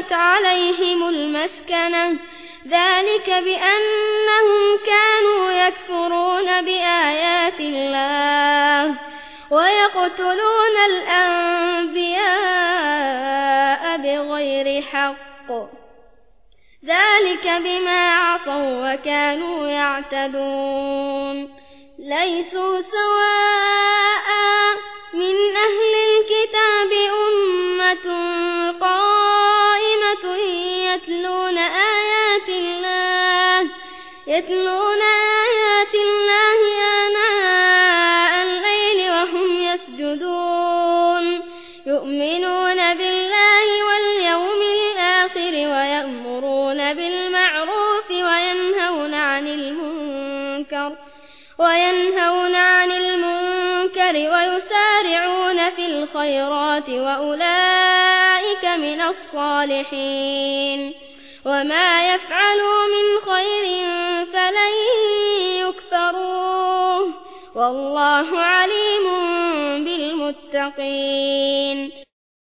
وضربت عليهم المسكنة. ذلك بأنهم كانوا يكفرون بآيات الله ويقتلون الأنبياء بغير حق. ذلك بما عصوا وكانوا يعتدون. ليسوا سواء يتلون آيات الله آناء الليل وهم يسجدون. يؤمنون بالله واليوم الآخر ويأمرون بالمعروف وينهون عن المنكر وينهون عن المنكر ويسارعون في الخيرات وأولئك من الصالحين. وما يفعلوا من خير والله عليم بالمتقين